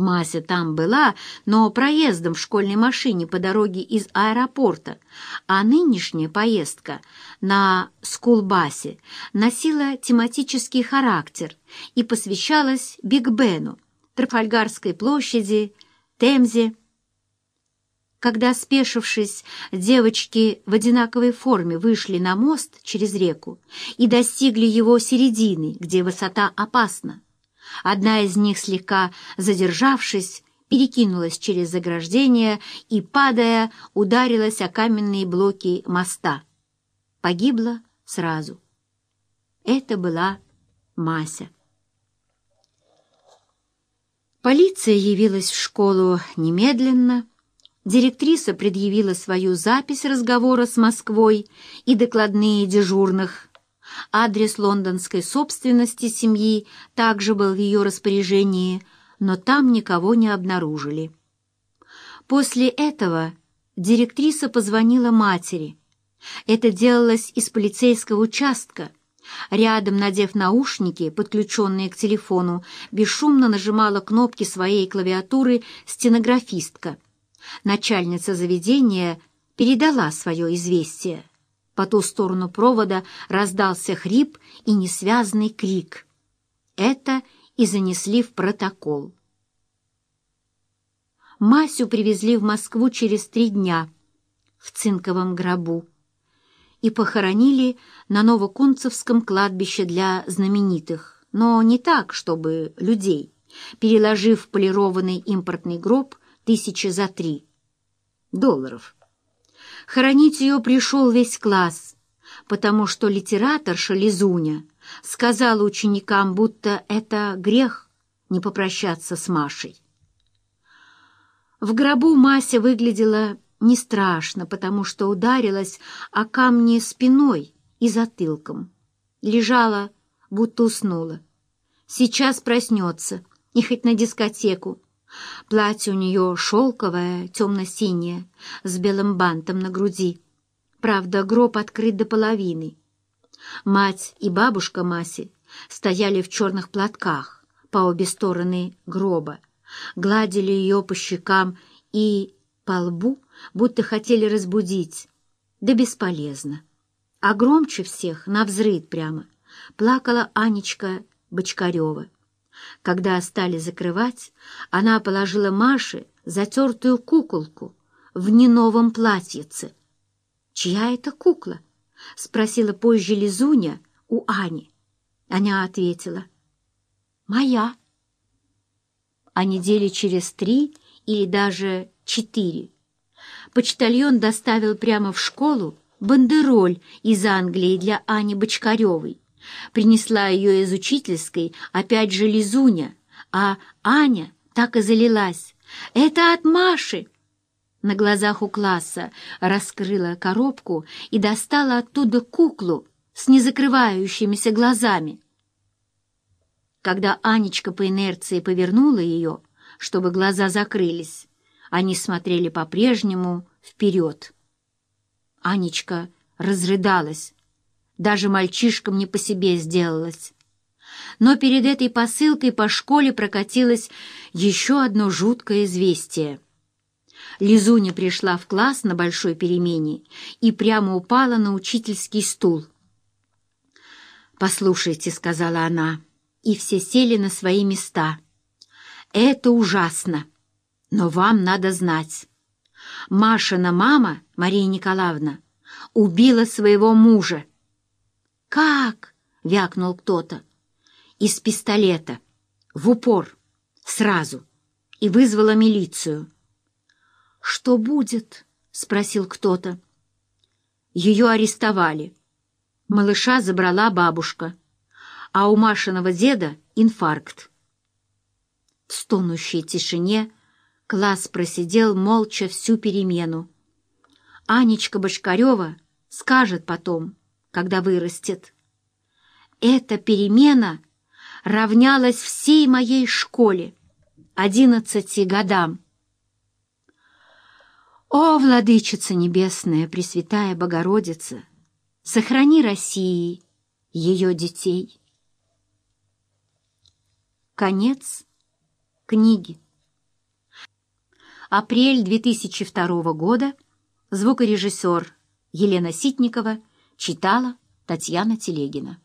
Мася там была, но проездом в школьной машине по дороге из аэропорта, а нынешняя поездка на скулбасе носила тематический характер и посвящалась Биг Бену, Трафальгарской площади, Темзе. Когда, спешившись, девочки в одинаковой форме вышли на мост через реку и достигли его середины, где высота опасна, Одна из них, слегка задержавшись, перекинулась через заграждение и, падая, ударилась о каменные блоки моста. Погибла сразу. Это была Мася. Полиция явилась в школу немедленно. Директриса предъявила свою запись разговора с Москвой и докладные дежурных. Адрес лондонской собственности семьи также был в ее распоряжении, но там никого не обнаружили. После этого директриса позвонила матери. Это делалось из полицейского участка. Рядом, надев наушники, подключенные к телефону, бесшумно нажимала кнопки своей клавиатуры стенографистка. Начальница заведения передала свое известие. По ту сторону провода раздался хрип и несвязный крик. Это и занесли в протокол. Масю привезли в Москву через три дня в цинковом гробу и похоронили на Новокунцевском кладбище для знаменитых, но не так, чтобы людей, переложив полированный импортный гроб тысячи за три долларов. Хоронить ее пришел весь класс, потому что литераторша Лизуня сказала ученикам, будто это грех не попрощаться с Машей. В гробу Мася выглядела не страшно, потому что ударилась о камни спиной и затылком. Лежала, будто уснула. Сейчас проснется, и хоть на дискотеку, Платье у нее шелковое, темно-синее, с белым бантом на груди. Правда, гроб открыт до половины. Мать и бабушка Маси стояли в черных платках по обе стороны гроба, гладили ее по щекам и по лбу, будто хотели разбудить. Да бесполезно. А громче всех, навзрыд прямо, плакала Анечка Бочкарева. Когда стали закрывать, она положила Маше затертую куколку в неновом платьице. «Чья это кукла?» — спросила позже Лизуня у Ани. Аня ответила. «Моя». А недели через три или даже четыре почтальон доставил прямо в школу бандероль из Англии для Ани Бочкаревой. Принесла ее из учительской опять же Лизуня, а Аня так и залилась. «Это от Маши!» На глазах у класса раскрыла коробку и достала оттуда куклу с незакрывающимися глазами. Когда Анечка по инерции повернула ее, чтобы глаза закрылись, они смотрели по-прежнему вперед. Анечка разрыдалась, даже мальчишкам не по себе сделалось. Но перед этой посылкой по школе прокатилось еще одно жуткое известие. Лизуня пришла в класс на большой перемене и прямо упала на учительский стул. «Послушайте», — сказала она, и все сели на свои места. «Это ужасно, но вам надо знать. Машина мама, Мария Николаевна, убила своего мужа. «Как?» — вякнул кто-то. «Из пистолета. В упор. Сразу. И вызвала милицию». «Что будет?» — спросил кто-то. Ее арестовали. Малыша забрала бабушка, а у Машиного деда инфаркт. В стонущей тишине класс просидел молча всю перемену. Анечка Бочкарева скажет потом — когда вырастет. Эта перемена равнялась всей моей школе, одиннадцати годам. О, Владычица Небесная, Пресвятая Богородица, сохрани России, ее детей. Конец книги. Апрель 2002 года. Звукорежиссер Елена Ситникова читала Татьяна Телегина.